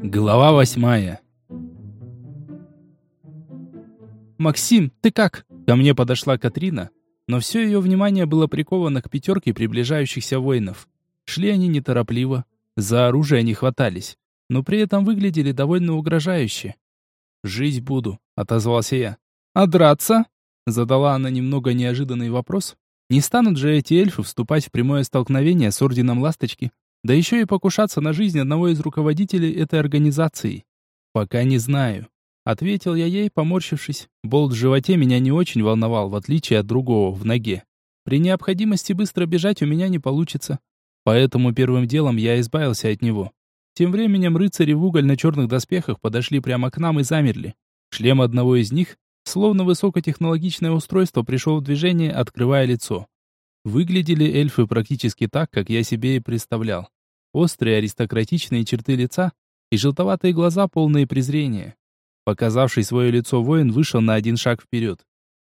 Глава восьмая «Максим, ты как?» Ко мне подошла Катрина, но все ее внимание было приковано к пятерке приближающихся воинов. Шли они неторопливо, за оружие не хватались, но при этом выглядели довольно угрожающе. «Жить буду», — отозвался я. «А драться?» — задала она немного неожиданный вопрос. «Не станут же эти эльфы вступать в прямое столкновение с Орденом Ласточки, да еще и покушаться на жизнь одного из руководителей этой организации?» «Пока не знаю», — ответил я ей, поморщившись. Болт в животе меня не очень волновал, в отличие от другого, в ноге. При необходимости быстро бежать у меня не получится. Поэтому первым делом я избавился от него. Тем временем рыцари в угольно-черных доспехах подошли прямо к нам и замерли. Шлем одного из них, словно высокотехнологичное устройство, пришел в движение, открывая лицо. Выглядели эльфы практически так, как я себе и представлял. Острые аристократичные черты лица и желтоватые глаза, полные презрения. Показавший свое лицо воин вышел на один шаг вперед.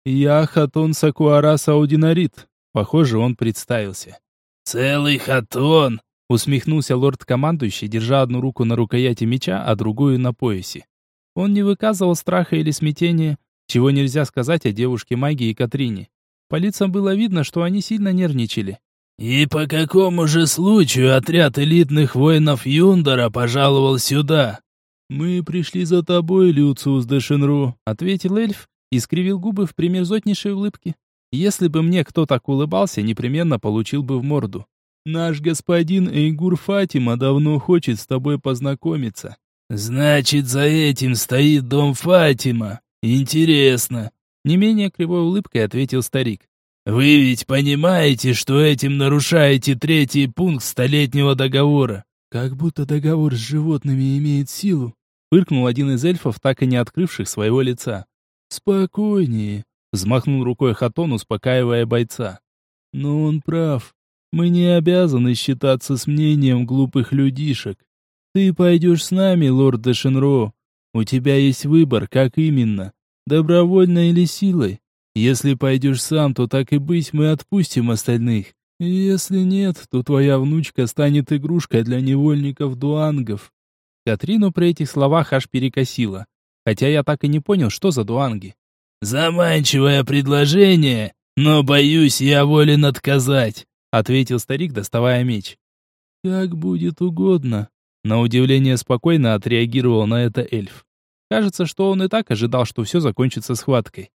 «Я Хатон Сакуара Саудинарит». Похоже, он представился. «Целый Хатон!» Усмехнулся лорд-командующий, держа одну руку на рукояти меча, а другую на поясе. Он не выказывал страха или смятения, чего нельзя сказать о девушке магии Катрине. По лицам было видно, что они сильно нервничали. «И по какому же случаю отряд элитных воинов Юндора пожаловал сюда?» «Мы пришли за тобой, Люциус де Шенру», — ответил эльф и скривил губы в примерзотнейшей улыбке. «Если бы мне кто так улыбался, непременно получил бы в морду. Наш господин Эйгур Фатима давно хочет с тобой познакомиться. Значит, за этим стоит дом Фатима. Интересно. Не менее кривой улыбкой ответил старик. Вы ведь понимаете, что этим нарушаете третий пункт столетнего договора? Как будто договор с животными имеет силу. Фыркнул один из эльфов, так и не открывших своего лица. Спокойнее. Взмахнул рукой Хатон, успокаивая бойца. Но он прав. Мы не обязаны считаться с мнением глупых людишек. Ты пойдешь с нами, лорд Дешенро. У тебя есть выбор, как именно, добровольно или силой. Если пойдешь сам, то так и быть, мы отпустим остальных. Если нет, то твоя внучка станет игрушкой для невольников-дуангов». Катрину при этих словах аж перекосила. Хотя я так и не понял, что за дуанги. «Заманчивое предложение, но, боюсь, я волен отказать ответил старик, доставая меч. Как будет угодно. На удивление спокойно отреагировал на это эльф. Кажется, что он и так ожидал, что все закончится схваткой.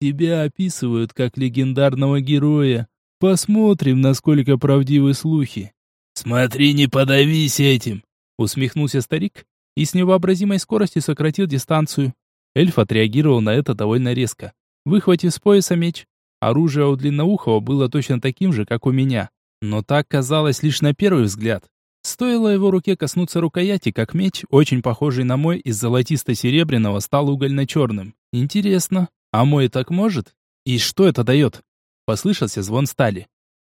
Тебя описывают как легендарного героя. Посмотрим, насколько правдивы слухи. Смотри, не подавись этим, усмехнулся старик и с невообразимой скоростью сократил дистанцию. Эльф отреагировал на это довольно резко. Выхватив с пояса меч, Оружие у Длинноухого было точно таким же, как у меня. Но так казалось лишь на первый взгляд. Стоило его руке коснуться рукояти, как меч, очень похожий на мой из золотисто-серебряного, стал угольно-черным. Интересно, а мой так может? И что это дает? Послышался звон стали.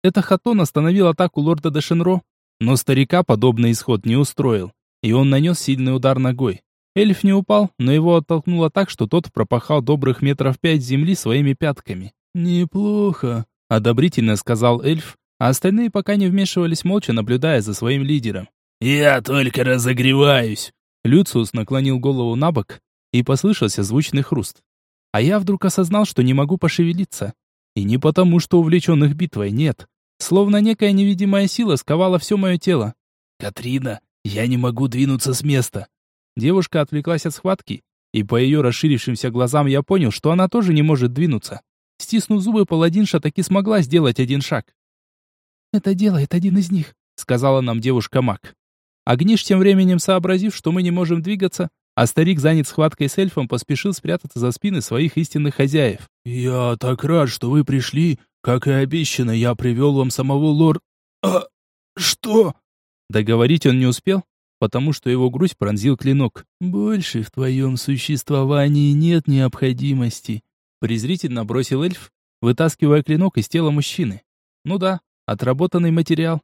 Это Хатон остановил атаку лорда Дешенро, но старика подобный исход не устроил, и он нанес сильный удар ногой. Эльф не упал, но его оттолкнуло так, что тот пропахал добрых метров пять земли своими пятками. «Неплохо», — одобрительно сказал эльф, а остальные пока не вмешивались молча, наблюдая за своим лидером. «Я только разогреваюсь!» Люциус наклонил голову на бок, и послышался звучный хруст. А я вдруг осознал, что не могу пошевелиться. И не потому, что увлеченных битвой, нет. Словно некая невидимая сила сковала все мое тело. «Катрина, я не могу двинуться с места!» Девушка отвлеклась от схватки, и по ее расширившимся глазам я понял, что она тоже не может двинуться. Стиснув зубы, паладинша таки смогла сделать один шаг. «Это делает один из них», — сказала нам девушка-маг. Огниш тем временем сообразив, что мы не можем двигаться, а старик, занят схваткой с эльфом, поспешил спрятаться за спины своих истинных хозяев. «Я так рад, что вы пришли. Как и обещано, я привел вам самого лор...» «А... что?» Договорить он не успел, потому что его грудь пронзил клинок. «Больше в твоем существовании нет необходимости презрительно бросил эльф, вытаскивая клинок из тела мужчины. Ну да, отработанный материал.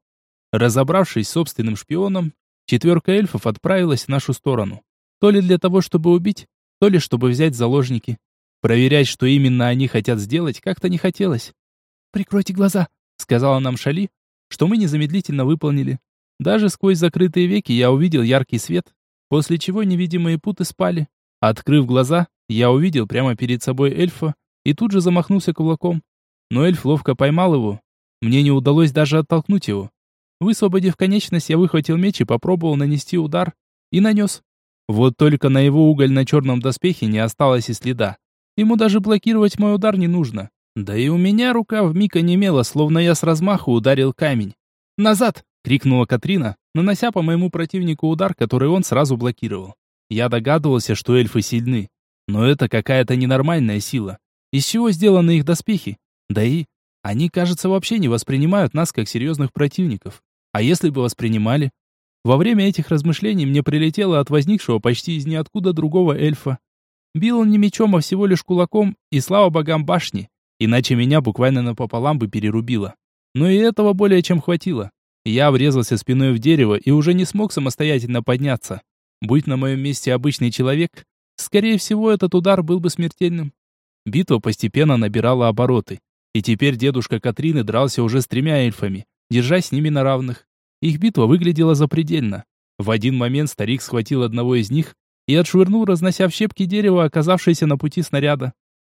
Разобравшись с собственным шпионом, четверка эльфов отправилась в нашу сторону. То ли для того, чтобы убить, то ли чтобы взять заложники. Проверять, что именно они хотят сделать, как-то не хотелось. «Прикройте глаза», — сказала нам Шали, что мы незамедлительно выполнили. Даже сквозь закрытые веки я увидел яркий свет, после чего невидимые путы спали. Открыв глаза, я увидел прямо перед собой эльфа и тут же замахнулся кулаком. Но эльф ловко поймал его. Мне не удалось даже оттолкнуть его. Высвободив конечность, я выхватил меч и попробовал нанести удар. И нанес. Вот только на его угольно-черном доспехе не осталось и следа. Ему даже блокировать мой удар не нужно. Да и у меня рука вмиг онемела, словно я с размаху ударил камень. «Назад!» — крикнула Катрина, нанося по моему противнику удар, который он сразу блокировал. Я догадывался, что эльфы сильны. Но это какая-то ненормальная сила. Из чего сделаны их доспехи? Да и они, кажется, вообще не воспринимают нас как серьезных противников. А если бы воспринимали? Во время этих размышлений мне прилетело от возникшего почти из ниоткуда другого эльфа. Бил он не мечом, а всего лишь кулаком, и слава богам башни, иначе меня буквально напополам бы перерубило. Но и этого более чем хватило. Я врезался спиной в дерево и уже не смог самостоятельно подняться. Будь на моем месте обычный человек, скорее всего, этот удар был бы смертельным. Битва постепенно набирала обороты. И теперь дедушка Катрины дрался уже с тремя эльфами, держась с ними на равных. Их битва выглядела запредельно. В один момент старик схватил одного из них и отшвырнул, разнося в щепки дерево, оказавшееся на пути снаряда.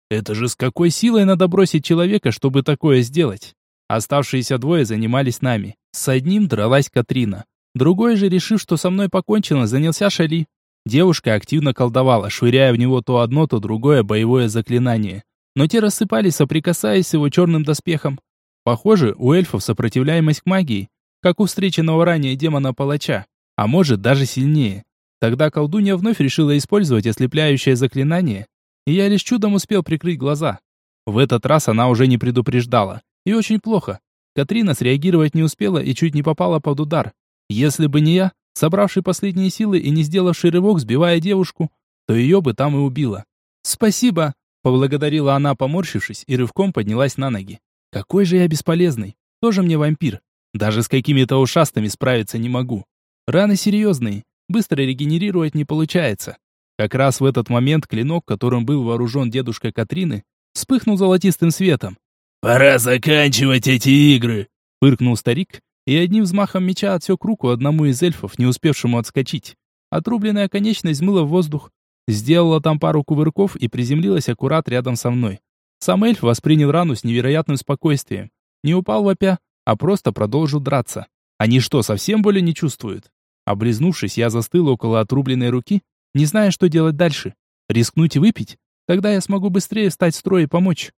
Это же с какой силой надо бросить человека, чтобы такое сделать? Оставшиеся двое занимались нами. С одним дралась Катрина. Другой же, решив, что со мной покончено, занялся Шали. Девушка активно колдовала, швыряя в него то одно, то другое боевое заклинание но те рассыпались, соприкасаясь с его черным доспехом. Похоже, у эльфов сопротивляемость к магии, как у встреченного ранее демона-палача, а может даже сильнее. Тогда колдунья вновь решила использовать ослепляющее заклинание, и я лишь чудом успел прикрыть глаза. В этот раз она уже не предупреждала, и очень плохо. Катрина среагировать не успела и чуть не попала под удар. Если бы не я, собравший последние силы и не сделавший рывок, сбивая девушку, то ее бы там и убило. «Спасибо!» Поблагодарила она, поморщившись, и рывком поднялась на ноги. Какой же я бесполезный. Тоже мне вампир. Даже с какими-то ушастыми справиться не могу. Раны серьезные. Быстро регенерировать не получается. Как раз в этот момент клинок, которым был вооружен дедушка Катрины, вспыхнул золотистым светом. «Пора заканчивать эти игры!» Фыркнул старик и одним взмахом меча отсек руку одному из эльфов, не успевшему отскочить. Отрубленная конечность взмыла в воздух, Сделала там пару кувырков и приземлилась аккурат рядом со мной. Сам эльф воспринял рану с невероятным спокойствием. Не упал вопя, а просто продолжил драться. Они что, совсем боли не чувствуют? Облизнувшись, я застыл около отрубленной руки, не зная, что делать дальше. Рискнуть и выпить? Тогда я смогу быстрее встать в строй и помочь.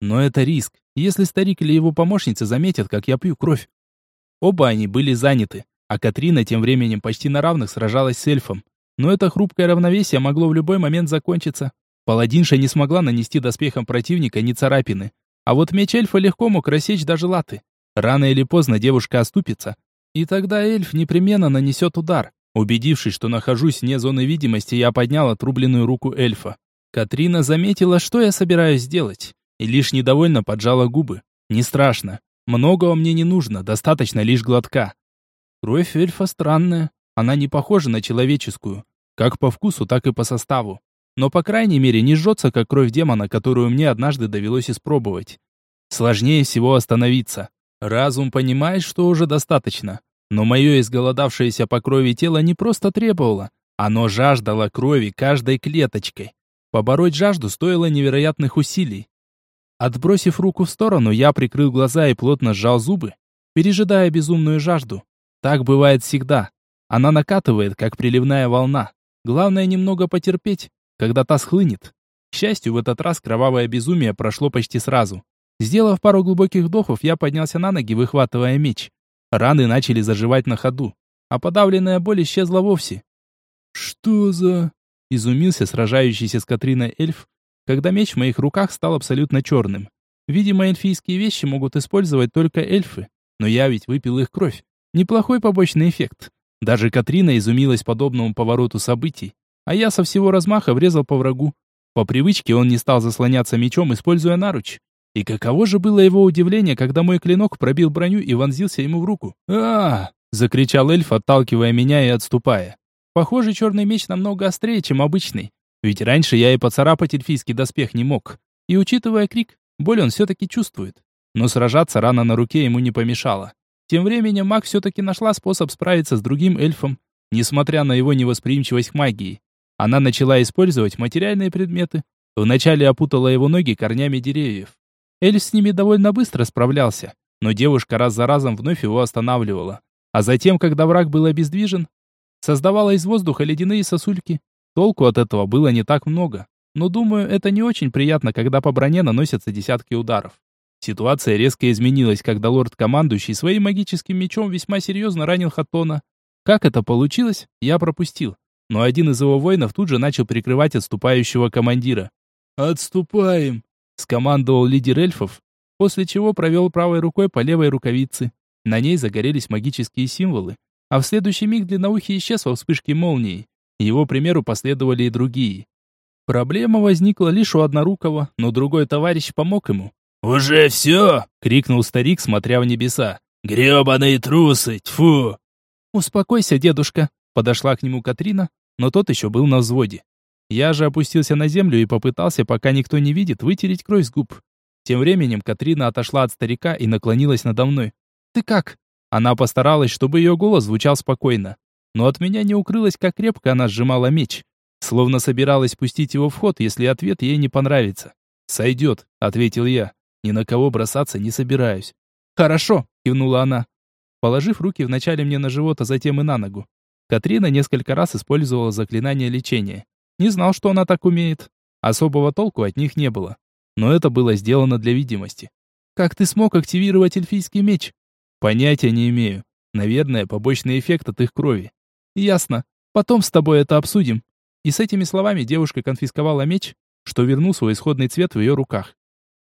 Но это риск, если старик или его помощница заметят, как я пью кровь. Оба они были заняты, а Катрина тем временем почти на равных сражалась с эльфом. Но это хрупкое равновесие могло в любой момент закончиться. Паладинша не смогла нанести доспехам противника ни царапины. А вот меч эльфа легко мог рассечь даже латы. Рано или поздно девушка оступится. И тогда эльф непременно нанесет удар. Убедившись, что нахожусь вне зоны видимости, я поднял отрубленную руку эльфа. Катрина заметила, что я собираюсь сделать, и лишь недовольно поджала губы. Не страшно. Многого мне не нужно, достаточно лишь глотка. Кровь эльфа странная. Она не похожа на человеческую, как по вкусу, так и по составу. Но, по крайней мере, не жжется, как кровь демона, которую мне однажды довелось испробовать. Сложнее всего остановиться. Разум понимает, что уже достаточно. Но мое изголодавшееся по крови тело не просто требовало. Оно жаждало крови каждой клеточкой. Побороть жажду стоило невероятных усилий. Отбросив руку в сторону, я прикрыл глаза и плотно сжал зубы, пережидая безумную жажду. Так бывает всегда. Она накатывает, как приливная волна. Главное немного потерпеть, когда та схлынет. К счастью, в этот раз кровавое безумие прошло почти сразу. Сделав пару глубоких вдохов, я поднялся на ноги, выхватывая меч. Раны начали заживать на ходу, а подавленная боль исчезла вовсе. «Что за...» — изумился сражающийся с Катриной эльф, когда меч в моих руках стал абсолютно черным. Видимо, эльфийские вещи могут использовать только эльфы, но я ведь выпил их кровь. Неплохой побочный эффект. Даже Катрина изумилась подобному повороту событий, а я со всего размаха врезал по врагу. По привычке он не стал заслоняться мечом, используя наруч. И каково же было его удивление, когда мой клинок пробил броню и вонзился ему в руку. а, закричал эльф, отталкивая меня и отступая. Похоже, черный меч намного острее, чем обычный. Ведь раньше я и поцарапать эльфийский доспех не мог. И учитывая крик, боль он все-таки чувствует. Но сражаться рана на руке ему не помешала. Тем временем маг все-таки нашла способ справиться с другим эльфом, несмотря на его невосприимчивость к магии. Она начала использовать материальные предметы. Вначале опутала его ноги корнями деревьев. Эльф с ними довольно быстро справлялся, но девушка раз за разом вновь его останавливала. А затем, когда враг был обездвижен, создавала из воздуха ледяные сосульки. Толку от этого было не так много, но думаю, это не очень приятно, когда по броне наносятся десятки ударов. Ситуация резко изменилась, когда лорд-командующий своим магическим мечом весьма серьезно ранил Хатона. Как это получилось, я пропустил. Но один из его воинов тут же начал прикрывать отступающего командира. «Отступаем!» — скомандовал лидер эльфов, после чего провел правой рукой по левой рукавице. На ней загорелись магические символы, а в следующий миг длинноухий исчез во вспышке молнии. Его примеру последовали и другие. Проблема возникла лишь у однорукого, но другой товарищ помог ему. «Уже все!» — крикнул старик, смотря в небеса. «Гребаные трусы! Тьфу!» «Успокойся, дедушка!» — подошла к нему Катрина, но тот еще был на взводе. Я же опустился на землю и попытался, пока никто не видит, вытереть кровь с губ. Тем временем Катрина отошла от старика и наклонилась надо мной. «Ты как?» Она постаралась, чтобы ее голос звучал спокойно. Но от меня не укрылось, как крепко она сжимала меч. Словно собиралась пустить его в ход, если ответ ей не понравится. «Сойдет», — ответил я. Ни на кого бросаться не собираюсь. Хорошо, кивнула она, положив руки вначале мне на живот, а затем и на ногу. Катрина несколько раз использовала заклинание лечения. Не знал, что она так умеет. Особого толку от них не было. Но это было сделано для видимости. Как ты смог активировать эльфийский меч? Понятия не имею. Наверное, побочный эффект от их крови. Ясно. Потом с тобой это обсудим. И с этими словами девушка конфисковала меч, что вернул свой исходный цвет в ее руках.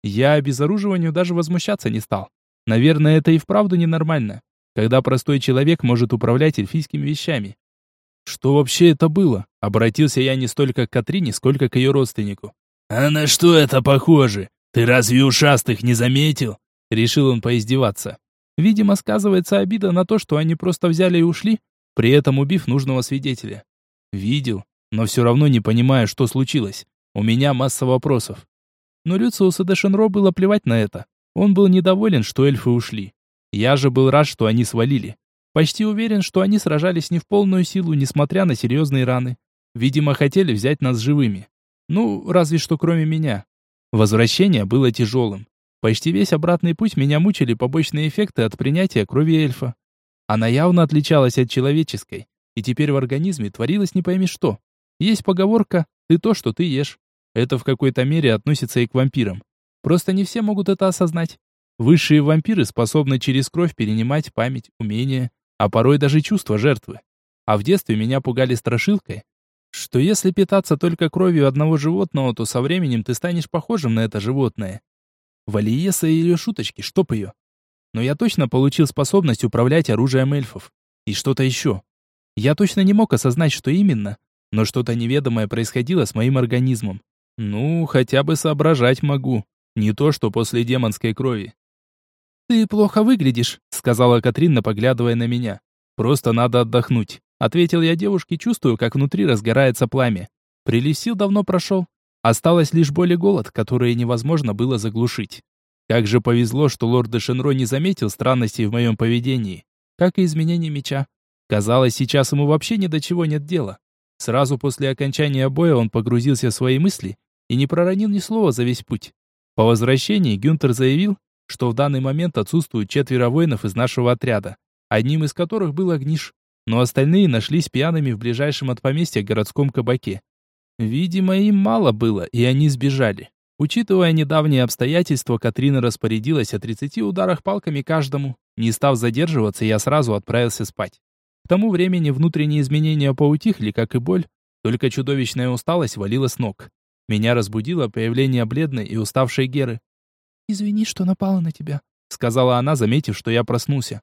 Я обезоруживанию даже возмущаться не стал. Наверное, это и вправду ненормально, когда простой человек может управлять эльфийскими вещами. Что вообще это было? Обратился я не столько к Катрине, сколько к ее родственнику. «А на что это похоже? Ты разве ушастых не заметил?» Решил он поиздеваться. Видимо, сказывается обида на то, что они просто взяли и ушли, при этом убив нужного свидетеля. Видел, но все равно не понимаю, что случилось. У меня масса вопросов. Но Люциусу де Шенро было плевать на это. Он был недоволен, что эльфы ушли. Я же был рад, что они свалили. Почти уверен, что они сражались не в полную силу, несмотря на серьезные раны. Видимо, хотели взять нас живыми. Ну, разве что кроме меня. Возвращение было тяжелым. Почти весь обратный путь меня мучили побочные эффекты от принятия крови эльфа. Она явно отличалась от человеческой, и теперь в организме творилось не пойми что. Есть поговорка «ты то, что ты ешь». Это в какой-то мере относится и к вампирам. Просто не все могут это осознать. Высшие вампиры способны через кровь перенимать память, умения, а порой даже чувства жертвы. А в детстве меня пугали страшилкой, что если питаться только кровью одного животного, то со временем ты станешь похожим на это животное. Валиеса и ее шуточки, чтоб ее. Но я точно получил способность управлять оружием эльфов. И что-то еще. Я точно не мог осознать, что именно, но что-то неведомое происходило с моим организмом. Ну, хотя бы соображать могу. Не то, что после демонской крови. «Ты плохо выглядишь», — сказала Катрина, поглядывая на меня. «Просто надо отдохнуть», — ответил я девушке, чувствую, как внутри разгорается пламя. Прилив сил давно прошел. Осталось лишь боль и голод, которые невозможно было заглушить. Как же повезло, что лорд де Шенро не заметил странностей в моем поведении, как и изменений меча. Казалось, сейчас ему вообще ни до чего нет дела. Сразу после окончания боя он погрузился в свои мысли и не проронил ни слова за весь путь. По возвращении Гюнтер заявил, что в данный момент отсутствуют четверо воинов из нашего отряда, одним из которых был Огниш, но остальные нашлись пьяными в ближайшем от поместья городском кабаке. Видимо, им мало было, и они сбежали. Учитывая недавние обстоятельства, Катрина распорядилась о 30 ударах палками каждому. Не став задерживаться, я сразу отправился спать. К тому времени внутренние изменения поутихли, как и боль, только чудовищная усталость валила с ног. Меня разбудило появление бледной и уставшей Геры. «Извини, что напала на тебя», — сказала она, заметив, что я проснулся.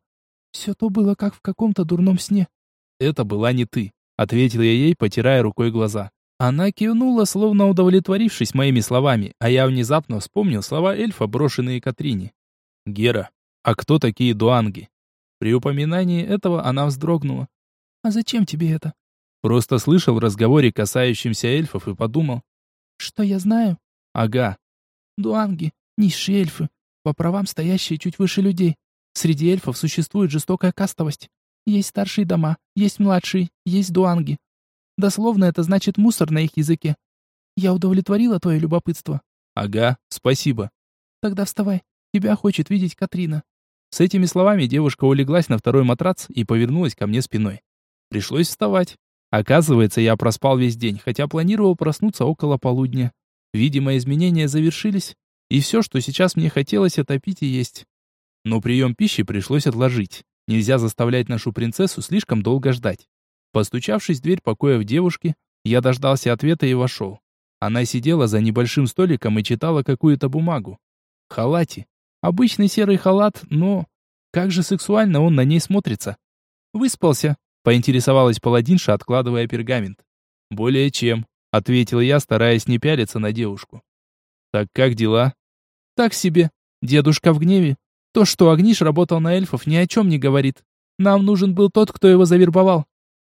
«Все то было как в каком-то дурном сне». «Это была не ты», — ответил я ей, потирая рукой глаза. Она кивнула, словно удовлетворившись моими словами, а я внезапно вспомнил слова эльфа, брошенные Катрине. «Гера, а кто такие дуанги?» При упоминании этого она вздрогнула. «А зачем тебе это?» Просто слышал в разговоре, касающемся эльфов, и подумал, что я знаю? Ага. Дуанги, низшие эльфы, по правам стоящие чуть выше людей. Среди эльфов существует жестокая кастовость. Есть старшие дома, есть младшие, есть дуанги. Дословно это значит мусор на их языке. Я удовлетворила твое любопытство. Ага, спасибо. Тогда вставай. Тебя хочет видеть Катрина. С этими словами девушка улеглась на второй матрац и повернулась ко мне спиной. Пришлось вставать. Оказывается, я проспал весь день, хотя планировал проснуться около полудня. Видимо, изменения завершились, и все, что сейчас мне хотелось, это пить и есть. Но прием пищи пришлось отложить. Нельзя заставлять нашу принцессу слишком долго ждать. Постучавшись в дверь покоя девушки, я дождался ответа и вошел. Она сидела за небольшим столиком и читала какую-то бумагу. В халате. Обычный серый халат, но... Как же сексуально он на ней смотрится. «Выспался?» — поинтересовалась паладинша, откладывая пергамент. «Более чем», — ответил я, стараясь не пялиться на девушку. «Так как дела?» «Так себе. Дедушка в гневе. То, что Агниш работал на эльфов, ни о чем не говорит. Нам нужен был тот, кто его завербовал.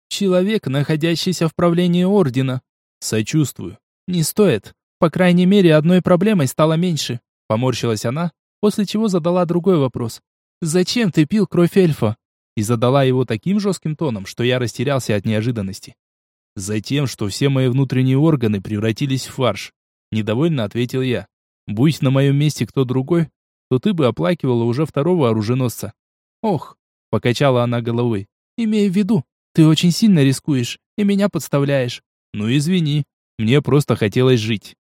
Человек, находящийся в правлении Ордена. Сочувствую. Не стоит. По крайней мере, одной проблемой стало меньше. Поморщилась она, после чего задала другой вопрос. «Зачем ты пил кровь эльфа?» И задала его таким жестким тоном, что я растерялся от неожиданности. «Затем, что все мои внутренние органы превратились в фарш», — недовольно ответил я. «Будь на моем месте кто другой, то ты бы оплакивала уже второго оруженосца». «Ох», — покачала она головой, — «имей в виду, ты очень сильно рискуешь и меня подставляешь». «Ну извини, мне просто хотелось жить».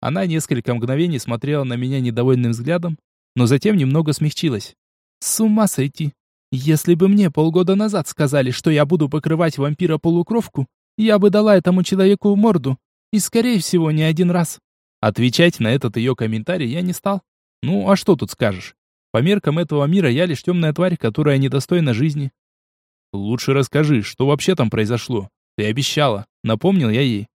Она несколько мгновений смотрела на меня недовольным взглядом, но затем немного смягчилась. «С ума сойти! Если бы мне полгода назад сказали, что я буду покрывать вампира полукровку, я бы дала этому человеку в морду, и, скорее всего, не один раз». Отвечать на этот ее комментарий я не стал. Ну, а что тут скажешь? По меркам этого мира я лишь темная тварь, которая недостойна жизни. Лучше расскажи, что вообще там произошло. Ты обещала, напомнил я ей.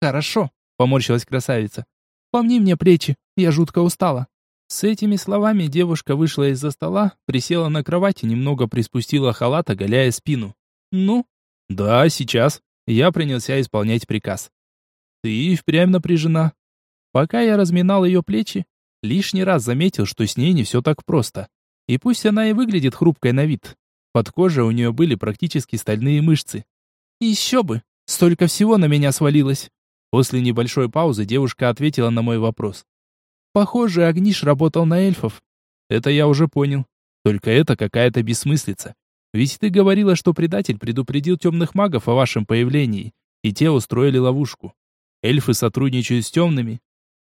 Хорошо, поморщилась красавица. Помни мне плечи, я жутко устала. С этими словами девушка вышла из-за стола, присела на кровати, немного приспустила халат, оголяя спину. Ну? Да, сейчас. Я принялся исполнять приказ. Ты впрямь напряжена. Пока я разминал ее плечи, лишний раз заметил, что с ней не все так просто. И пусть она и выглядит хрупкой на вид, под кожей у нее были практически стальные мышцы. Еще бы! Столько всего на меня свалилось. После небольшой паузы девушка ответила на мой вопрос. Похоже, Агниш работал на эльфов. Это я уже понял. Только это какая-то бессмыслица. Ведь ты говорила, что предатель предупредил темных магов о вашем появлении, и те устроили ловушку. Эльфы сотрудничают с темными.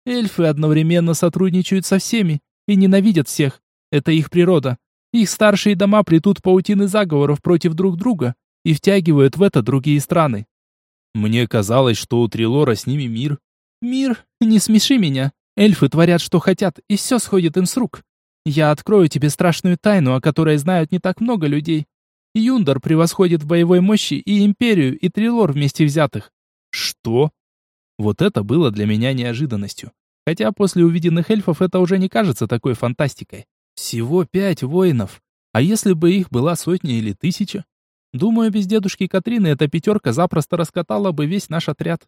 Эльфы одновременно сотрудничают со всеми и ненавидят всех. Это их природа. Их старшие дома плетут паутины заговоров против друг друга и втягивают в это другие страны. Мне казалось, что у Трилора с ними мир. Мир? Не смеши меня. Эльфы творят, что хотят, и все сходит им с рук. Я открою тебе страшную тайну, о которой знают не так много людей. Юндар превосходит в боевой мощи и Империю, и Трилор вместе взятых. Что? Вот это было для меня неожиданностью. Хотя после увиденных эльфов это уже не кажется такой фантастикой. Всего пять воинов. А если бы их была сотня или тысяча? Думаю, без дедушки Катрины эта пятерка запросто раскатала бы весь наш отряд.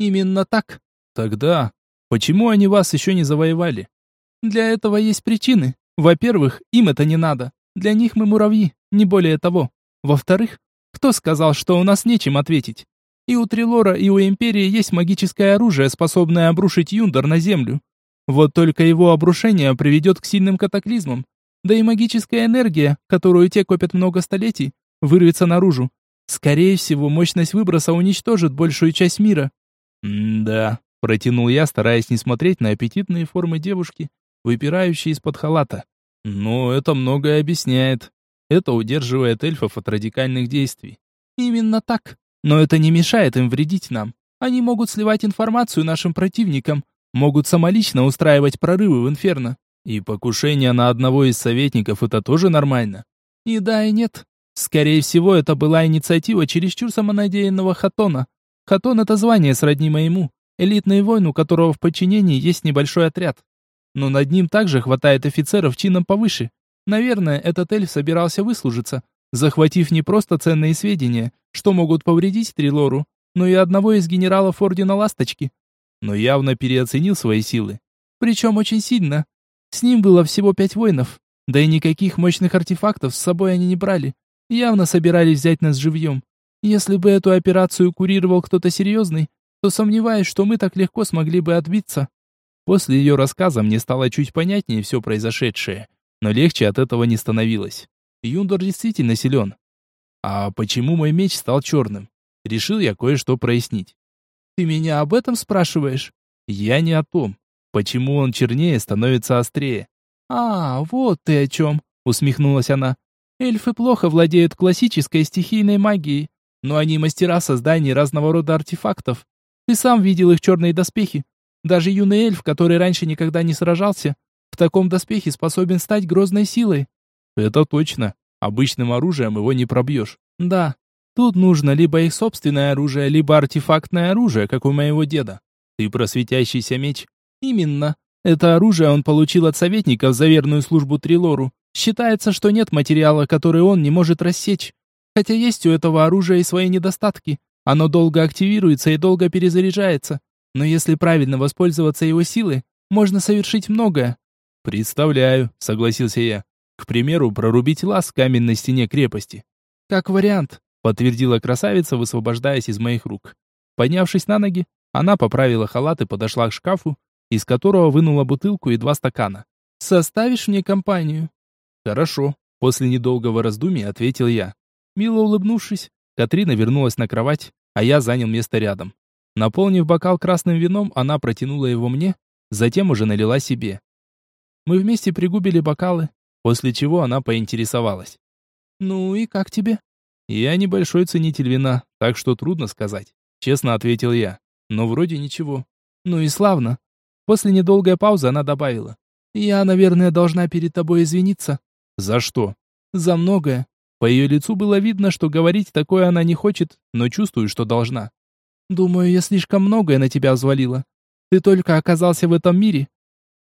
Именно так. Тогда почему они вас еще не завоевали? Для этого есть причины. Во-первых, им это не надо. Для них мы муравьи, не более того. Во-вторых, кто сказал, что у нас нечем ответить? И у Трилора, и у Империи есть магическое оружие, способное обрушить Юндар на землю. Вот только его обрушение приведет к сильным катаклизмам. Да и магическая энергия, которую те копят много столетий, вырвется наружу. Скорее всего, мощность выброса уничтожит большую часть мира. «М-да», — протянул я, стараясь не смотреть на аппетитные формы девушки, выпирающие из-под халата. «Но это многое объясняет. Это удерживает эльфов от радикальных действий». «Именно так. Но это не мешает им вредить нам. Они могут сливать информацию нашим противникам, Могут самолично устраивать прорывы в Инферно. И покушение на одного из советников это тоже нормально? И да, и нет. Скорее всего, это была инициатива чересчур самонадеянного Хатона. Хатон — это звание сродни моему. Элитный воин, у которого в подчинении есть небольшой отряд. Но над ним также хватает офицеров чином повыше. Наверное, этот эльф собирался выслужиться, захватив не просто ценные сведения, что могут повредить Трилору, но и одного из генералов Ордена Ласточки, но явно переоценил свои силы. Причем очень сильно. С ним было всего пять воинов, Да и никаких мощных артефактов с собой они не брали. Явно собирались взять нас живьем. Если бы эту операцию курировал кто-то серьезный, то сомневаюсь, что мы так легко смогли бы отбиться. После ее рассказа мне стало чуть понятнее все произошедшее, но легче от этого не становилось. Юндор действительно силен. А почему мой меч стал черным? Решил я кое-что прояснить. Ты меня об этом спрашиваешь? Я не о том. Почему он чернее становится острее? А, вот ты о чем, усмехнулась она. Эльфы плохо владеют классической стихийной магией, но они мастера создания разного рода артефактов. Ты сам видел их черные доспехи. Даже юный эльф, который раньше никогда не сражался, в таком доспехе способен стать грозной силой. Это точно. Обычным оружием его не пробьешь. Да. Тут нужно либо их собственное оружие, либо артефактное оружие, как у моего деда. Ты про светящийся меч? Именно. Это оружие он получил от советников за верную службу Трилору. Считается, что нет материала, который он не может рассечь. Хотя есть у этого оружия и свои недостатки. Оно долго активируется и долго перезаряжается. Но если правильно воспользоваться его силой, можно совершить многое. Представляю, согласился я. К примеру, прорубить лаз в каменной стене крепости. Как вариант, подтвердила красавица, высвобождаясь из моих рук. Поднявшись на ноги, она поправила халат и подошла к шкафу, из которого вынула бутылку и два стакана. «Составишь мне компанию?» «Хорошо», — после недолгого раздумья ответил я. Мило улыбнувшись, Катрина вернулась на кровать, а я занял место рядом. Наполнив бокал красным вином, она протянула его мне, затем уже налила себе. Мы вместе пригубили бокалы, после чего она поинтересовалась. «Ну и как тебе?» «Я небольшой ценитель вина, так что трудно сказать», — честно ответил я. «Но вроде ничего». «Ну и славно». После недолгой паузы она добавила. «Я, наверное, должна перед тобой извиниться». «За что?» «За многое». По ее лицу было видно, что говорить такое она не хочет, но чувствую, что должна. «Думаю, я слишком многое на тебя взвалила. Ты только оказался в этом мире,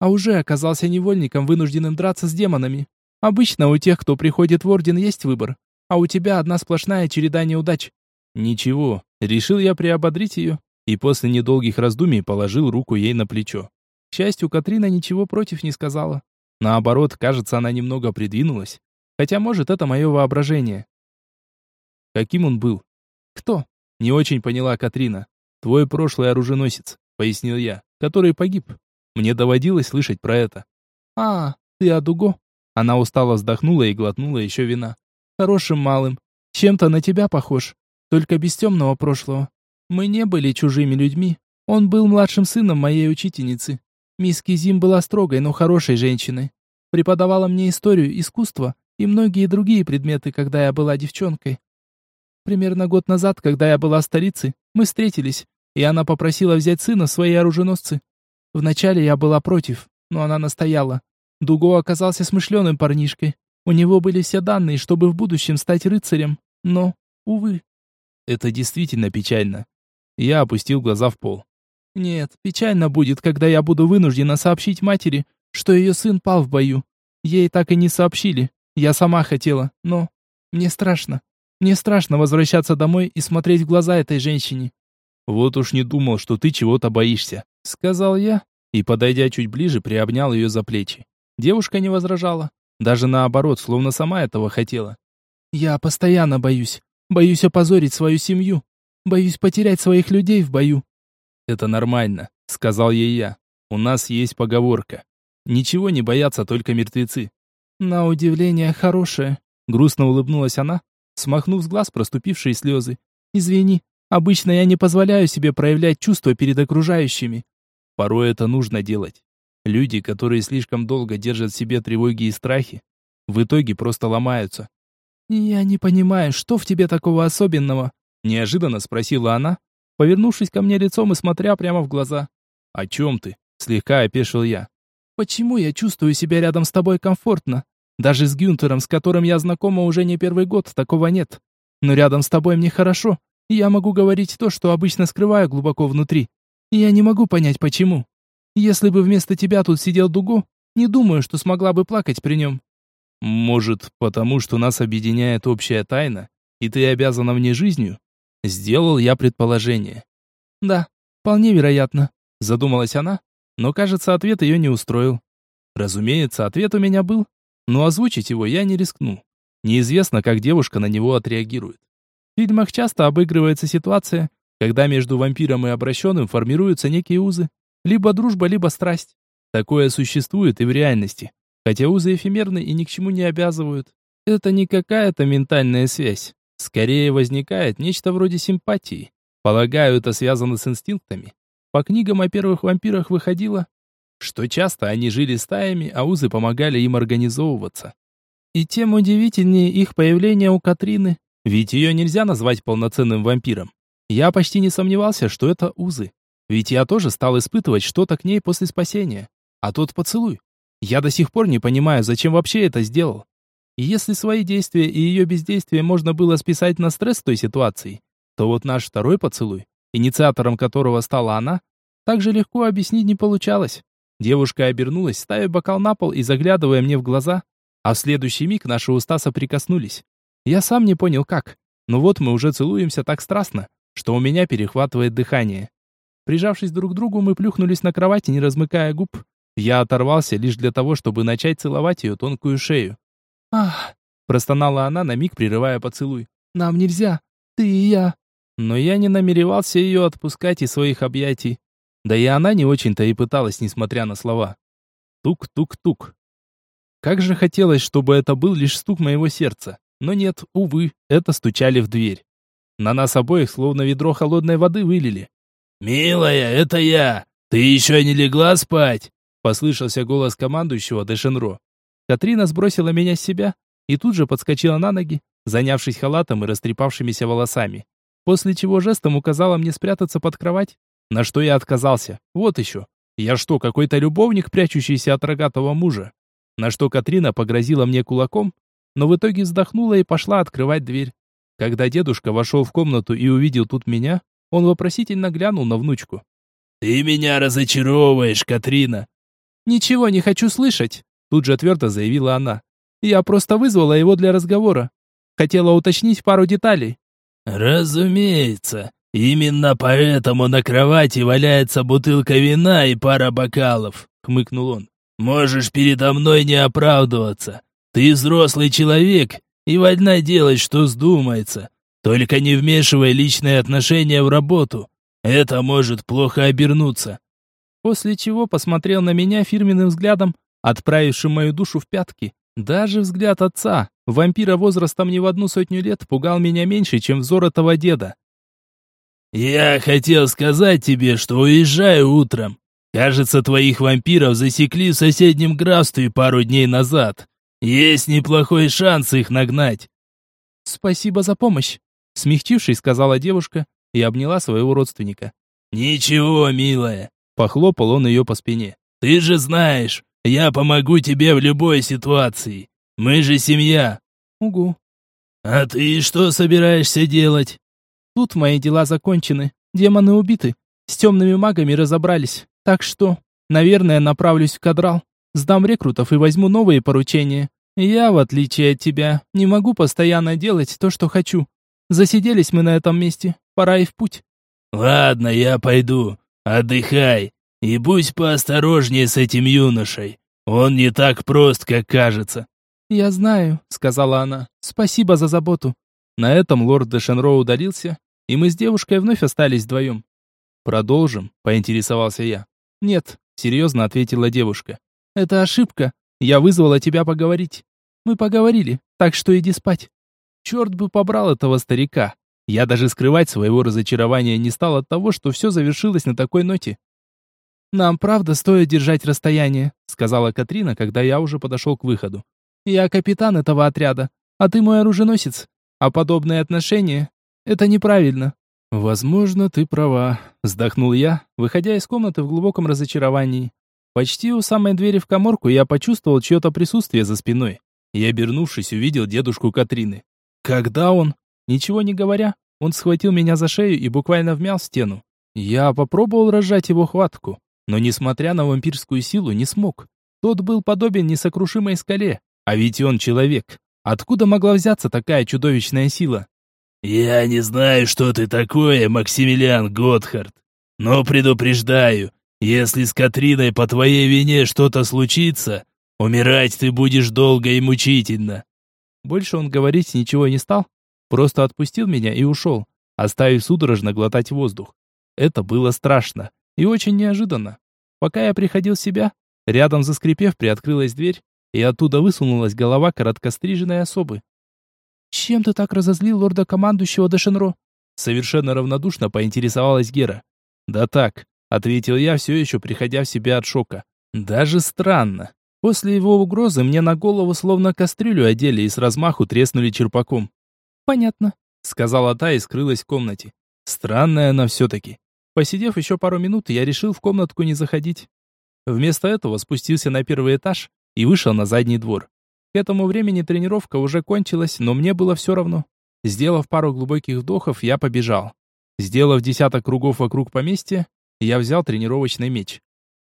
а уже оказался невольником, вынужденным драться с демонами. Обычно у тех, кто приходит в Орден, есть выбор, а у тебя одна сплошная череда неудач». «Ничего», решил я приободрить ее, и после недолгих раздумий положил руку ей на плечо. К счастью, Катрина ничего против не сказала. Наоборот, кажется, она немного придвинулась. Хотя, может, это мое воображение. Каким он был? Кто? Не очень поняла Катрина. Твой прошлый оруженосец, пояснил я, который погиб. Мне доводилось слышать про это. А, ты о Дуго? Она устало вздохнула и глотнула еще вина. Хорошим малым. Чем-то на тебя похож, только без темного прошлого. Мы не были чужими людьми. Он был младшим сыном моей учительницы. Мисс Кизим была строгой, но хорошей женщиной. Преподавала мне историю, искусство и многие другие предметы, когда я была девчонкой. Примерно год назад, когда я была в столице, мы встретились, и она попросила взять сына свои оруженосцы. Вначале я была против, но она настояла. Дуго оказался смышленым парнишкой. У него были все данные, чтобы в будущем стать рыцарем, но, увы. Это действительно печально. Я опустил глаза в пол. Нет, печально будет, когда я буду вынуждена сообщить матери, что ее сын пал в бою. Ей так и не сообщили. Я сама хотела, но... Мне страшно. Мне страшно возвращаться домой и смотреть в глаза этой женщине. Вот уж не думал, что ты чего-то боишься, сказал я и, подойдя чуть ближе, приобнял ее за плечи. Девушка не возражала, даже наоборот, словно сама этого хотела. Я постоянно боюсь. Боюсь опозорить свою семью. Боюсь потерять своих людей в бою. «Это нормально», — сказал ей я. «У нас есть поговорка. Ничего не боятся только мертвецы». «На удивление хорошая», — грустно улыбнулась она, смахнув с глаз проступившие слезы. «Извини, обычно я не позволяю себе проявлять чувства перед окружающими». Порой это нужно делать. Люди, которые слишком долго держат в себе тревоги и страхи, в итоге просто ломаются. «Я не понимаю, что в тебе такого особенного?» Неожиданно спросила она, повернувшись ко мне лицом и смотря прямо в глаза. «О чем ты?» — слегка опешил я. «Почему я чувствую себя рядом с тобой комфортно? Даже с Гюнтером, с которым я знакома уже не первый год, такого нет. Но рядом с тобой мне хорошо, и я могу говорить то, что обычно скрываю глубоко внутри. Я не могу понять, почему. Если бы вместо тебя тут сидел Дуго, не думаю, что смогла бы плакать при нем». «Может, потому что нас объединяет общая тайна, и ты обязана мне жизнью?» Сделал я предположение. Да, вполне вероятно, задумалась она, но, кажется, ответ ее не устроил. Разумеется, ответ у меня был. но озвучить его я не рискну. Неизвестно, как девушка на него отреагирует. В фильмах часто обыгрывается ситуация, когда между вампиром и обращенным формируются некие узы. Либо дружба, либо страсть. Такое существует и в реальности. Хотя узы эфемерны и ни к чему не обязывают. Это не какая-то ментальная связь. Скорее возникает нечто вроде симпатии. Полагаю, это связано с инстинктами. По книгам о первых вампирах выходило, что часто они жили стаями, а узы помогали им организовываться. И тем удивительнее их появление у Катрины, ведь ее нельзя назвать полноценным вампиром. Я почти не сомневался, что это узы. Ведь я тоже стал испытывать что-то к ней после спасения. А тот поцелуй. Я до сих пор не понимаю, зачем вообще это сделал. И если свои действия и ее бездействие можно было списать на стресс той ситуации, то вот наш второй поцелуй, инициатором которого стала она, так же легко объяснить не получалось. Девушка обернулась, ставя бокал на пол и заглядывая мне в глаза, а в следующий миг наши уста соприкоснулись. Я сам не понял как, но вот мы уже целуемся так страстно, что у меня перехватывает дыхание. Прижавшись друг к другу, мы плюхнулись на кровати, не размыкая губ. Я оторвался лишь для того, чтобы начать целовать ее тонкую шею. «Ах!» – простонала она, на миг прерывая поцелуй. «Нам нельзя! Ты и я!» Но я не намеревался ее отпускать из своих объятий. Да и она не очень-то и пыталась, несмотря на слова. Тук-тук-тук. Как же хотелось, чтобы это был лишь стук моего сердца. Но нет, увы, это стучали в дверь. На нас обоих словно ведро холодной воды вылили. «Милая, это я! Ты еще не легла спать?» Послышался голос командующего Дешенро. Катрина сбросила меня с себя и тут же подскочила на ноги, занявшись халатом и растрепавшимися волосами. После чего жестом указала мне спрятаться под кровать, на что я отказался. Вот еще. Я что, какой-то любовник, прячущийся от рогатого мужа? На что Катрина погрозила мне кулаком, но в итоге вздохнула и пошла открывать дверь. Когда дедушка вошел в комнату и увидел тут меня, он вопросительно глянул на внучку. «Ты меня разочаровываешь, Катрина!» «Ничего не хочу слышать!» Тут же твердо заявила она. «Я просто вызвала его для разговора. Хотела уточнить пару деталей». «Разумеется. Именно поэтому на кровати валяется бутылка вина и пара бокалов», — хмыкнул он. «Можешь передо мной не оправдываться. Ты взрослый человек и вольна делать, что вздумается. Только не вмешивай личные отношения в работу. Это может плохо обернуться. После чего посмотрел на меня фирменным взглядом, отправившим мою душу в пятки. Даже взгляд отца, вампира возрастом не в одну сотню лет, пугал меня меньше, чем взор этого деда. «Я хотел сказать тебе, что уезжаю утром. Кажется, твоих вампиров засекли в соседнем графстве пару дней назад. Есть неплохой шанс их нагнать. Спасибо за помощь, смягчившись, сказала девушка и обняла своего родственника. Ничего, милая, похлопал он ее по спине. Ты же знаешь, я помогу тебе в любой ситуации. Мы же семья. Угу. А ты что собираешься делать? Тут мои дела закончены. Демоны убиты. С темными магами разобрались. Так что, наверное, направлюсь в Кадрал. Сдам рекрутов и возьму новые поручения. Я, в отличие от тебя, не могу постоянно делать то, что хочу. Засиделись мы на этом месте, пора и в путь. Ладно, я пойду. Отдыхай. И будь поосторожнее с этим юношей. Он не так прост, как кажется. Я знаю, сказала она. Спасибо за заботу. На этом лорд де Шенро удалился, и мы с девушкой вновь остались вдвоем. Продолжим, поинтересовался я. Нет, серьезно ответила девушка. Это ошибка. Я вызвала тебя поговорить. Мы поговорили, так что иди спать. Черт бы побрал этого старика. Я даже скрывать своего разочарования не стал от того, что все завершилось на такой ноте. «Нам правда стоит держать расстояние», — сказала Катрина, когда я уже подошел к выходу. «Я капитан этого отряда, а ты мой оруженосец. А подобные отношения — это неправильно». «Возможно, ты права», — вздохнул я, выходя из комнаты в глубоком разочаровании. Почти у самой двери в каморку я почувствовал чье-то присутствие за спиной. И, обернувшись, увидел дедушку Катрины. Когда он, ничего не говоря, он схватил меня за шею и буквально вмял стену. Я попробовал разжать его хватку, но, несмотря на вампирскую силу, не смог. Тот был подобен несокрушимой скале, а ведь он человек. Откуда могла взяться такая чудовищная сила? «Я не знаю, что ты такое, Максимилиан Готхард, но предупреждаю, если с Катриной по твоей вине что-то случится, Умирать ты будешь долго и мучительно. Больше он говорить ничего не стал, просто отпустил меня и ушел, оставив судорожно глотать воздух. Это было страшно и очень неожиданно. Пока я приходил в себя, рядом заскрипев приоткрылась дверь, и оттуда высунулась голова короткостриженной особы. «Чем ты так разозлил лорда-командующего Дешенро?» Совершенно равнодушно поинтересовалась Гера. «Да так», — ответил я, все еще приходя в себя от шока. «Даже странно. После его угрозы мне на голову словно кастрюлю одели и с размаху треснули черпаком». «Понятно», — сказала та и скрылась в комнате. Странная она все-таки. Посидев еще пару минут, я решил в комнатку не заходить. Вместо этого спустился на первый этаж и вышел на задний двор. К этому времени тренировка уже кончилась, но мне было все равно. Сделав пару глубоких вдохов, я побежал. Сделав десяток кругов вокруг поместья, я взял тренировочный меч.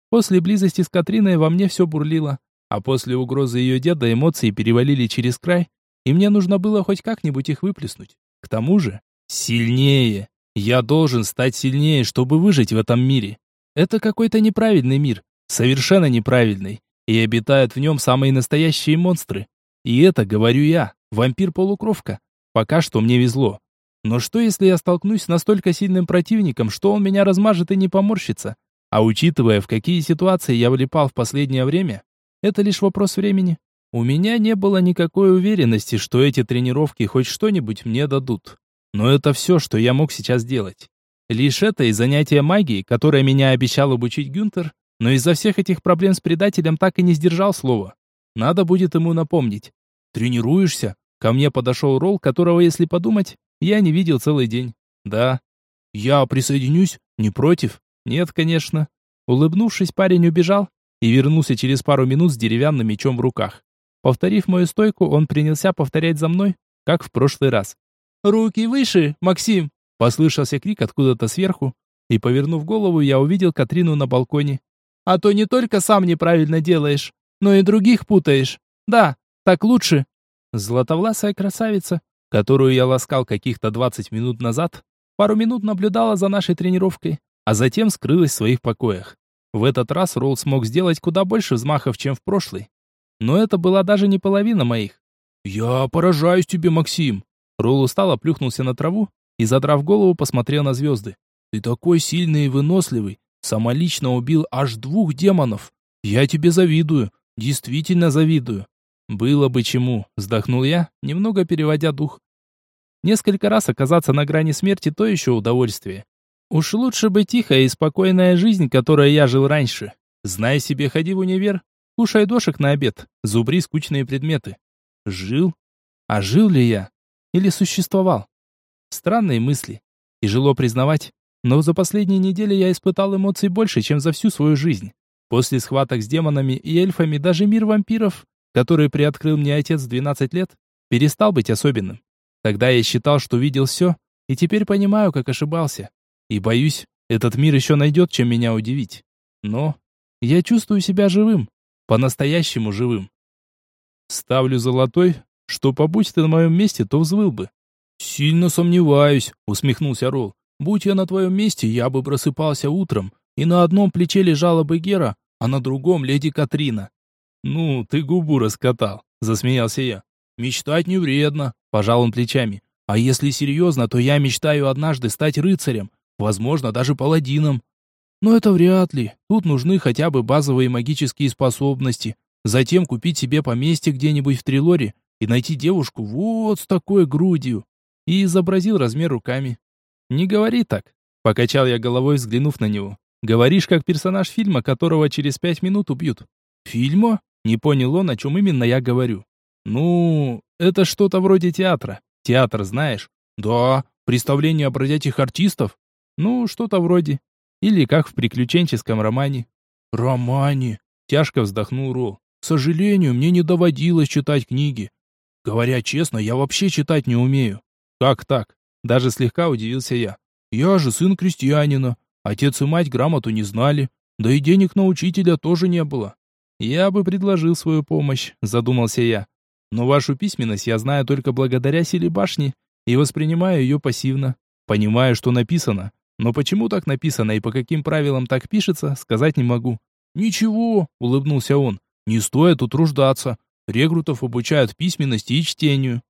После близости с Катриной во мне все бурлило, а после угрозы ее деда эмоции перевалили через край, и мне нужно было хоть как-нибудь их выплеснуть. К тому же, сильнее. Я должен стать сильнее, чтобы выжить в этом мире. Это какой-то неправильный мир, совершенно неправильный и обитают в нем самые настоящие монстры. И это, говорю я, вампир-полукровка. Пока что мне везло. Но что если я столкнусь с настолько сильным противником, что он меня размажет и не поморщится? А учитывая, в какие ситуации я влипал в последнее время, это лишь вопрос времени. У меня не было никакой уверенности, что эти тренировки хоть что-нибудь мне дадут. Но это все, что я мог сейчас делать. Лишь это и занятие магией, которое меня обещал обучить Гюнтер, но из-за всех этих проблем с предателем так и не сдержал слова. Надо будет ему напомнить. «Тренируешься?» Ко мне подошел Ролл, которого, если подумать, я не видел целый день. «Да». «Я присоединюсь? Не против?» «Нет, конечно». Улыбнувшись, парень убежал и вернулся через пару минут с деревянным мечом в руках. Повторив мою стойку, он принялся повторять за мной, как в прошлый раз. «Руки выше, Максим!» Послышался крик откуда-то сверху, и, повернув голову, я увидел Катрину на балконе. А то не только сам неправильно делаешь, но и других путаешь. Да, так лучше. Златовласая красавица, которую я ласкал каких-то 20 минут назад, пару минут наблюдала за нашей тренировкой, а затем скрылась в своих покоях. В этот раз Ролл смог сделать куда больше взмахов, чем в прошлый. Но это была даже не половина моих. «Я поражаюсь тебе, Максим!» Ролл устало плюхнулся на траву и, задрав голову, посмотрел на звезды. «Ты такой сильный и выносливый, Самолично убил аж двух демонов. Я тебе завидую, действительно завидую. Было бы чему, вздохнул я, немного переводя дух. Несколько раз оказаться на грани смерти то еще удовольствие. Уж лучше бы тихая и спокойная жизнь, которой я жил раньше. Знай себе, ходи в универ, кушай дошек на обед, зубри скучные предметы. Жил? А жил ли я? Или существовал? Странные мысли. Тяжело признавать, но за последние недели я испытал эмоций больше, чем за всю свою жизнь. После схваток с демонами и эльфами даже мир вампиров, который приоткрыл мне отец в 12 лет, перестал быть особенным. Тогда я считал, что видел все, и теперь понимаю, как ошибался. И боюсь, этот мир еще найдет, чем меня удивить. Но я чувствую себя живым, по-настоящему живым. Ставлю золотой, что побудь ты на моем месте, то взвыл бы. Сильно сомневаюсь, усмехнулся Ролл. Будь я на твоем месте, я бы просыпался утром, и на одном плече лежала бы Гера, а на другом леди Катрина. Ну, ты губу раскатал, засмеялся я. Мечтать не вредно, пожал он плечами. А если серьезно, то я мечтаю однажды стать рыцарем, возможно, даже паладином. Но это вряд ли. Тут нужны хотя бы базовые магические способности. Затем купить себе поместье где-нибудь в Трилоре и найти девушку вот с такой грудью. И изобразил размер руками. «Не говори так», — покачал я головой, взглянув на него. «Говоришь, как персонаж фильма, которого через пять минут убьют». «Фильма?» — не понял он, о чем именно я говорю. «Ну, это что-то вроде театра. Театр знаешь?» «Да, представление о бродячих артистов?» «Ну, что-то вроде. Или как в приключенческом романе». «Романе?» — тяжко вздохнул Ролл. «К сожалению, мне не доводилось читать книги. Говоря честно, я вообще читать не умею». «Как так?» Даже слегка удивился я. Я же сын крестьянина. Отец и мать грамоту не знали. Да и денег на учителя тоже не было. Я бы предложил свою помощь, задумался я. Но вашу письменность я знаю только благодаря силе башни и воспринимаю ее пассивно. Понимаю, что написано, но почему так написано и по каким правилам так пишется, сказать не могу. Ничего, улыбнулся он. Не стоит утруждаться. Рекрутов обучают письменности и чтению.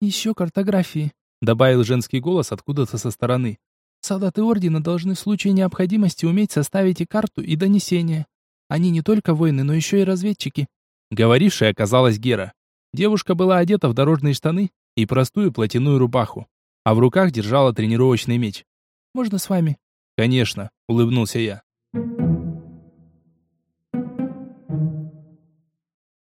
Еще картографии, добавил женский голос откуда-то со стороны. Солдаты ордена должны в случае необходимости уметь составить и карту, и донесение. Они не только воины, но еще и разведчики. Говорившая оказалась Гера. Девушка была одета в дорожные штаны и простую платяную рубаху, а в руках держала тренировочный меч. «Можно с вами?» «Конечно», — улыбнулся я.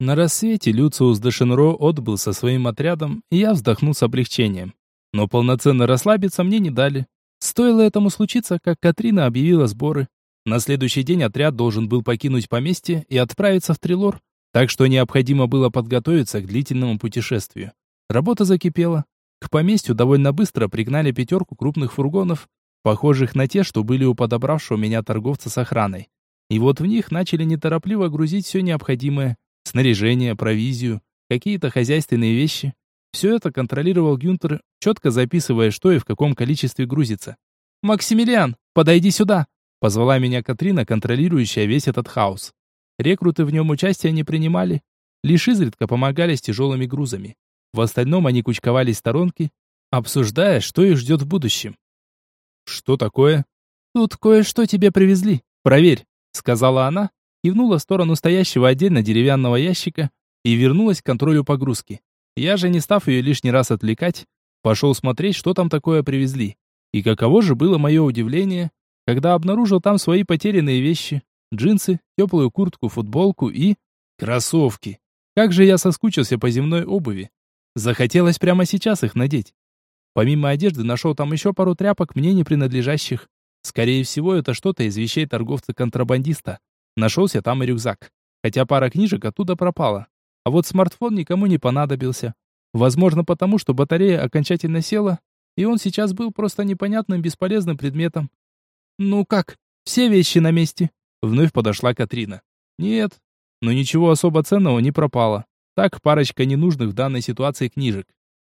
На рассвете Люциус де Шенро отбыл со своим отрядом, и я вздохнул с облегчением. Но полноценно расслабиться мне не дали. Стоило этому случиться, как Катрина объявила сборы. На следующий день отряд должен был покинуть поместье и отправиться в Трилор, так что необходимо было подготовиться к длительному путешествию. Работа закипела. К поместью довольно быстро пригнали пятерку крупных фургонов, похожих на те, что были у подобравшего меня торговца с охраной. И вот в них начали неторопливо грузить все необходимое, Снаряжение, провизию, какие-то хозяйственные вещи. Все это контролировал Гюнтер, четко записывая, что и в каком количестве грузится. «Максимилиан, подойди сюда!» Позвала меня Катрина, контролирующая весь этот хаос. Рекруты в нем участия не принимали, лишь изредка помогали с тяжелыми грузами. В остальном они кучковались в сторонке, обсуждая, что их ждет в будущем. «Что такое?» «Тут кое-что тебе привезли. Проверь», — сказала она, кивнула в сторону стоящего отдельно деревянного ящика и вернулась к контролю погрузки. Я же, не став ее лишний раз отвлекать, пошел смотреть, что там такое привезли. И каково же было мое удивление, когда обнаружил там свои потерянные вещи. Джинсы, теплую куртку, футболку и... Кроссовки. Как же я соскучился по земной обуви. Захотелось прямо сейчас их надеть. Помимо одежды нашел там еще пару тряпок, мне не принадлежащих. Скорее всего, это что-то из вещей торговца-контрабандиста. Нашелся там и рюкзак. Хотя пара книжек оттуда пропала. А вот смартфон никому не понадобился. Возможно, потому что батарея окончательно села, и он сейчас был просто непонятным бесполезным предметом. «Ну как, все вещи на месте?» Вновь подошла Катрина. «Нет, но ничего особо ценного не пропало. Так, парочка ненужных в данной ситуации книжек.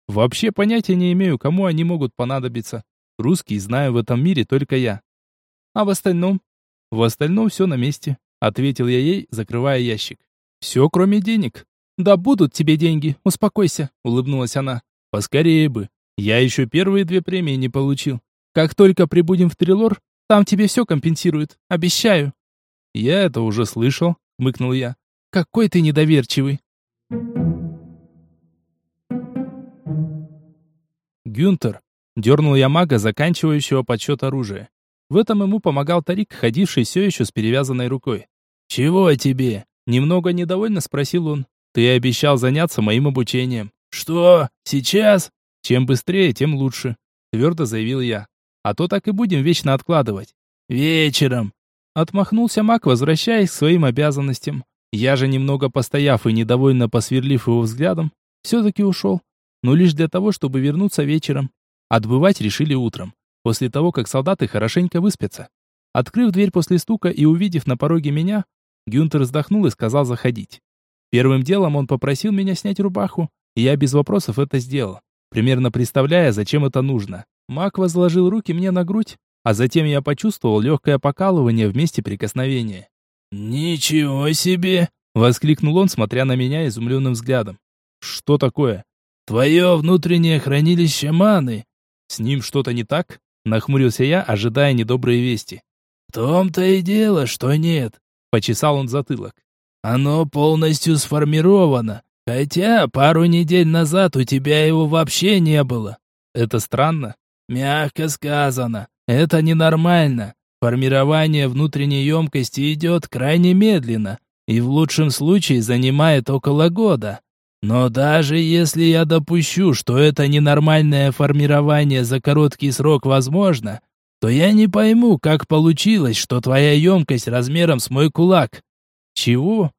Вообще понятия не имею, кому они могут понадобиться. Русский знаю в этом мире только я. А в остальном? В остальном все на месте ответил я ей, закрывая ящик. Все, кроме денег. Да будут тебе деньги, успокойся, улыбнулась она. Поскорее бы. Я еще первые две премии не получил. Как только прибудем в Трилор, там тебе все компенсируют, обещаю. Я это уже слышал, мыкнул я. Какой ты недоверчивый. Гюнтер, дернул я мага, заканчивающего подсчет оружия. В этом ему помогал Тарик, ходивший все еще с перевязанной рукой. «Чего тебе?» Немного недовольно спросил он. «Ты обещал заняться моим обучением». «Что? Сейчас?» «Чем быстрее, тем лучше», твердо заявил я. «А то так и будем вечно откладывать». «Вечером». Отмахнулся маг, возвращаясь к своим обязанностям. Я же, немного постояв и недовольно посверлив его взглядом, все-таки ушел. Но лишь для того, чтобы вернуться вечером. Отбывать решили утром, после того, как солдаты хорошенько выспятся. Открыв дверь после стука и увидев на пороге меня, Гюнтер вздохнул и сказал заходить. Первым делом он попросил меня снять рубаху, и я без вопросов это сделал, примерно представляя, зачем это нужно. Мак возложил руки мне на грудь, а затем я почувствовал легкое покалывание в месте прикосновения. «Ничего себе!» — воскликнул он, смотря на меня изумленным взглядом. «Что такое?» «Твое внутреннее хранилище маны!» «С ним что-то не так?» — нахмурился я, ожидая недобрые вести. «В том-то и дело, что нет. Почесал он затылок. Оно полностью сформировано, хотя пару недель назад у тебя его вообще не было. Это странно. Мягко сказано. Это ненормально. Формирование внутренней емкости идет крайне медленно и в лучшем случае занимает около года. Но даже если я допущу, что это ненормальное формирование за короткий срок возможно, то я не пойму, как получилось, что твоя емкость размером с мой кулак. Чего?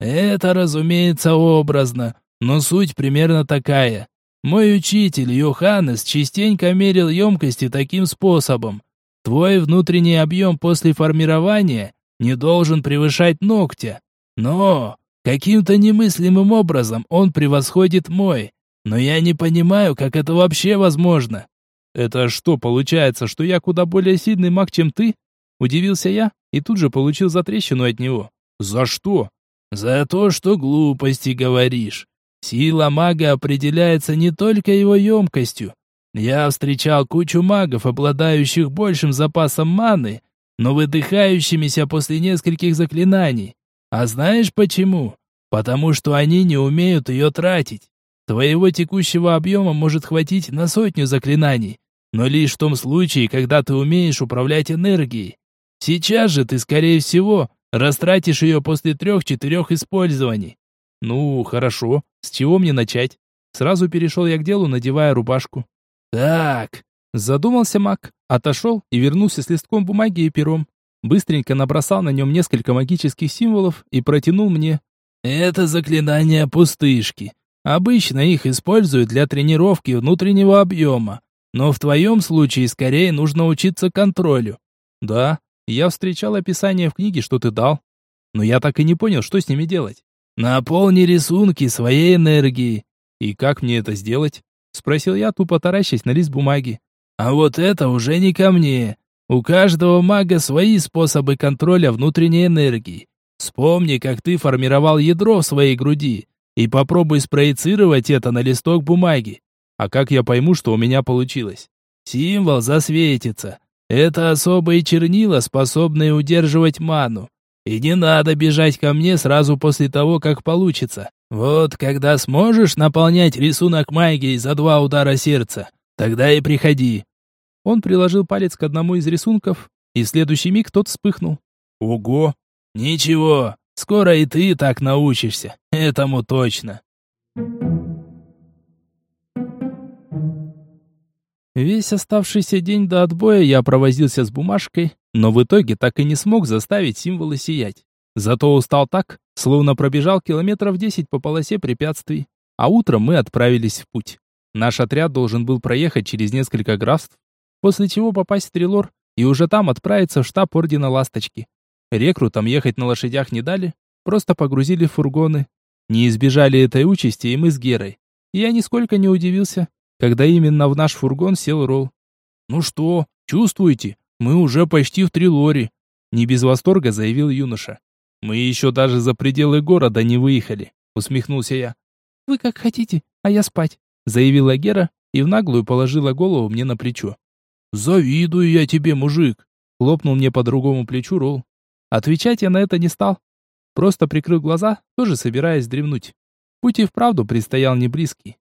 Это, разумеется, образно, но суть примерно такая. Мой учитель Йоханнес частенько мерил емкости таким способом. Твой внутренний объем после формирования не должен превышать ногтя. Но каким-то немыслимым образом он превосходит мой. Но я не понимаю, как это вообще возможно. «Это что, получается, что я куда более сильный маг, чем ты?» Удивился я и тут же получил затрещину от него. «За что?» За то, что глупости говоришь. Сила мага определяется не только его емкостью. Я встречал кучу магов, обладающих большим запасом маны, но выдыхающимися после нескольких заклинаний. А знаешь почему? Потому что они не умеют ее тратить. Твоего текущего объема может хватить на сотню заклинаний, но лишь в том случае, когда ты умеешь управлять энергией. Сейчас же ты, скорее всего, растратишь ее после трех-четырех использований. Ну, хорошо. С чего мне начать? Сразу перешел я к делу, надевая рубашку. Так, задумался маг, отошел и вернулся с листком бумаги и пером. Быстренько набросал на нем несколько магических символов и протянул мне. Это заклинания пустышки. Обычно их используют для тренировки внутреннего объема. Но в твоем случае скорее нужно учиться контролю. Да, я встречал описание в книге, что ты дал. Но я так и не понял, что с ними делать. Наполни рисунки своей энергией. И как мне это сделать? Спросил я, тупо таращась на лист бумаги. А вот это уже не ко мне. У каждого мага свои способы контроля внутренней энергии. Вспомни, как ты формировал ядро в своей груди, и попробуй спроецировать это на листок бумаги. А как я пойму, что у меня получилось? Символ засветится. Это особые чернила, способные удерживать ману. И не надо бежать ко мне сразу после того, как получится. Вот когда сможешь наполнять рисунок магией за два удара сердца, тогда и приходи. Он приложил палец к одному из рисунков, и в следующий миг тот вспыхнул. Ого! Ничего, скоро и ты так научишься, этому точно. Весь оставшийся день до отбоя я провозился с бумажкой, но в итоге так и не смог заставить символы сиять. Зато устал так, словно пробежал километров десять по полосе препятствий, а утром мы отправились в путь. Наш отряд должен был проехать через несколько графств, после чего попасть в Трилор и уже там отправиться в штаб Ордена Ласточки. Рекрутам ехать на лошадях не дали, просто погрузили в фургоны. Не избежали этой участи и мы с Герой. Я нисколько не удивился, когда именно в наш фургон сел Ролл. «Ну что, чувствуете? Мы уже почти в Трилоре», — не без восторга заявил юноша. «Мы еще даже за пределы города не выехали», — усмехнулся я. «Вы как хотите, а я спать», — заявила Гера и в наглую положила голову мне на плечо. «Завидую я тебе, мужик», — хлопнул мне по другому плечу Ролл. Отвечать я на это не стал. Просто прикрыл глаза, тоже собираясь дремнуть. Путь и вправду предстоял не близкий.